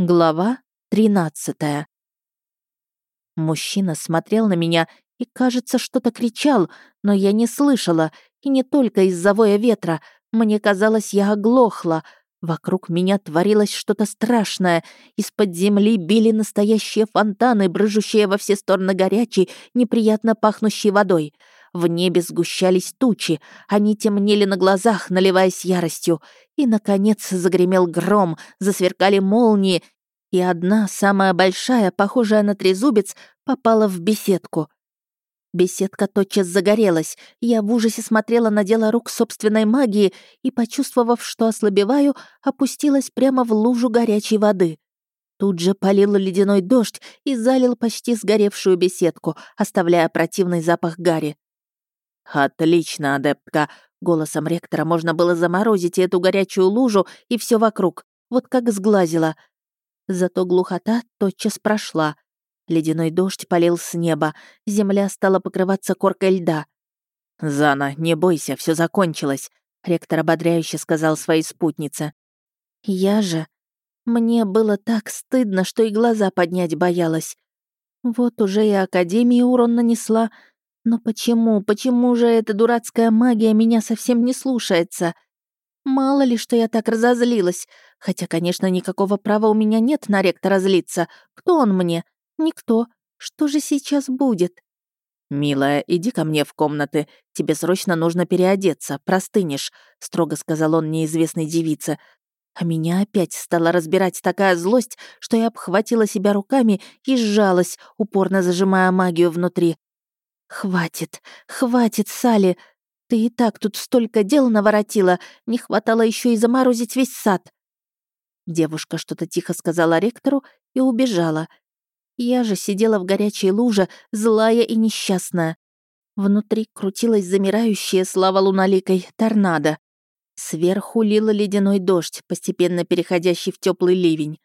Глава 13 Мужчина смотрел на меня и, кажется, что-то кричал, но я не слышала, и не только из-за воя ветра. Мне казалось, я оглохла. Вокруг меня творилось что-то страшное. Из-под земли били настоящие фонтаны, брыжущие во все стороны горячей, неприятно пахнущей водой. В небе сгущались тучи, они темнели на глазах, наливаясь яростью. И, наконец, загремел гром, засверкали молнии, и одна, самая большая, похожая на трезубец, попала в беседку. Беседка тотчас загорелась. Я в ужасе смотрела на дело рук собственной магии и, почувствовав, что ослабеваю, опустилась прямо в лужу горячей воды. Тут же полил ледяной дождь и залил почти сгоревшую беседку, оставляя противный запах гари. «Отлично, адептка!» Голосом ректора можно было заморозить эту горячую лужу и все вокруг, вот как сглазила. Зато глухота тотчас прошла. Ледяной дождь полил с неба, земля стала покрываться коркой льда. «Зана, не бойся, все закончилось», — ректор ободряюще сказал своей спутнице. «Я же...» Мне было так стыдно, что и глаза поднять боялась. Вот уже и Академии урон нанесла, но почему, почему же эта дурацкая магия меня совсем не слушается? Мало ли, что я так разозлилась. Хотя, конечно, никакого права у меня нет на ректора злиться. Кто он мне? Никто. Что же сейчас будет? «Милая, иди ко мне в комнаты. Тебе срочно нужно переодеться, простынешь», — строго сказал он неизвестной девице. А меня опять стала разбирать такая злость, что я обхватила себя руками и сжалась, упорно зажимая магию внутри. «Хватит, хватит, Сали. Ты и так тут столько дел наворотила, не хватало еще и заморозить весь сад». Девушка что-то тихо сказала ректору и убежала. Я же сидела в горячей луже, злая и несчастная. Внутри крутилась замирающая слава луналикой торнадо. Сверху лила ледяной дождь, постепенно переходящий в теплый ливень.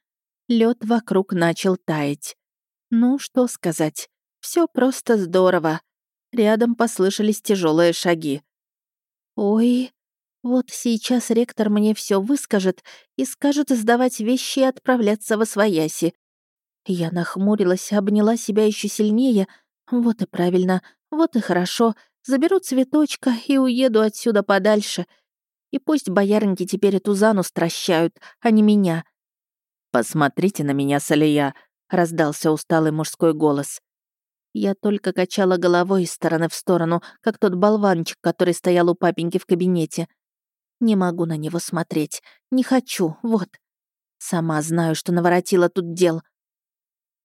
Лед вокруг начал таять. Ну, что сказать. Все просто здорово. Рядом послышались тяжелые шаги. «Ой, вот сейчас ректор мне все выскажет и скажет сдавать вещи и отправляться во свояси». Я нахмурилась, обняла себя еще сильнее. Вот и правильно, вот и хорошо. Заберу цветочка и уеду отсюда подальше. И пусть боярники теперь эту зану стращают, а не меня. «Посмотрите на меня, Салия», — раздался усталый мужской голос. Я только качала головой из стороны в сторону, как тот болванчик, который стоял у папеньки в кабинете. Не могу на него смотреть. Не хочу, вот. Сама знаю, что наворотила тут дел.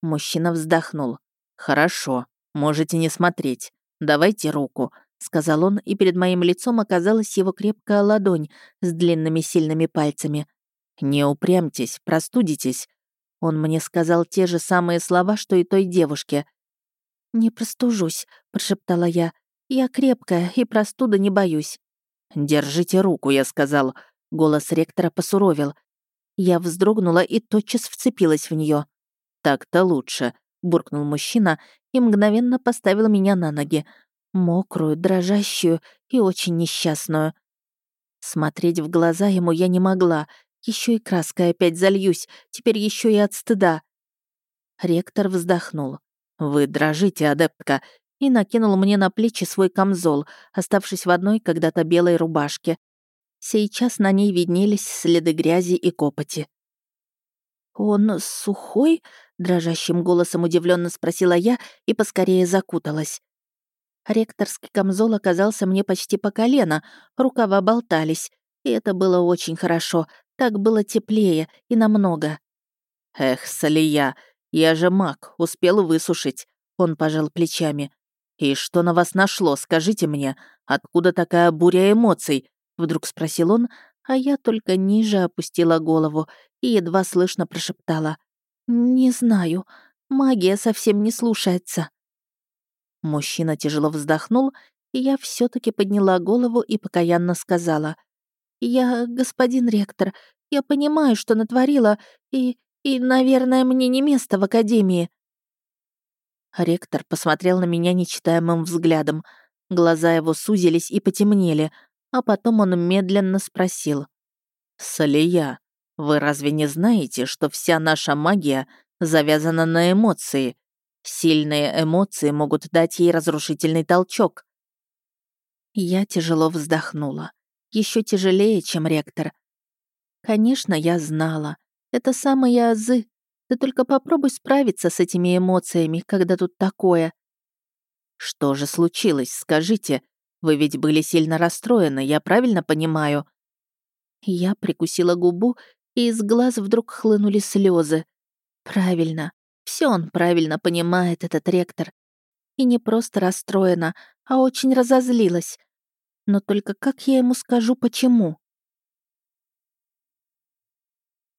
Мужчина вздохнул. «Хорошо, можете не смотреть. Давайте руку», — сказал он, и перед моим лицом оказалась его крепкая ладонь с длинными сильными пальцами. «Не упрямьтесь, простудитесь». Он мне сказал те же самые слова, что и той девушке — «Не простужусь», — прошептала я. «Я крепкая и простуда не боюсь». «Держите руку», — я сказал. Голос ректора посуровил. Я вздрогнула и тотчас вцепилась в нее. «Так-то лучше», — буркнул мужчина и мгновенно поставил меня на ноги. Мокрую, дрожащую и очень несчастную. Смотреть в глаза ему я не могла. Еще и краской опять зальюсь, теперь еще и от стыда. Ректор вздохнул. «Вы дрожите, адептка», и накинул мне на плечи свой камзол, оставшись в одной когда-то белой рубашке. Сейчас на ней виднелись следы грязи и копоти. «Он сухой?» — дрожащим голосом удивленно спросила я и поскорее закуталась. Ректорский камзол оказался мне почти по колено, рукава болтались, и это было очень хорошо, так было теплее и намного. «Эх, Салия, «Я же маг, успел высушить», — он пожал плечами. «И что на вас нашло, скажите мне? Откуда такая буря эмоций?» — вдруг спросил он, а я только ниже опустила голову и едва слышно прошептала. «Не знаю, магия совсем не слушается». Мужчина тяжело вздохнул, и я все таки подняла голову и покаянно сказала. «Я, господин ректор, я понимаю, что натворила, и и, наверное, мне не место в академии». Ректор посмотрел на меня нечитаемым взглядом. Глаза его сузились и потемнели, а потом он медленно спросил. «Салия, Вы разве не знаете, что вся наша магия завязана на эмоции? Сильные эмоции могут дать ей разрушительный толчок. Я тяжело вздохнула. Еще тяжелее, чем ректор. Конечно, я знала. Это самые азы. Ты только попробуй справиться с этими эмоциями, когда тут такое. Что же случилось, скажите? Вы ведь были сильно расстроены, я правильно понимаю? Я прикусила губу, и из глаз вдруг хлынули слезы. Правильно. Все он правильно понимает, этот ректор. И не просто расстроена, а очень разозлилась. Но только как я ему скажу, почему?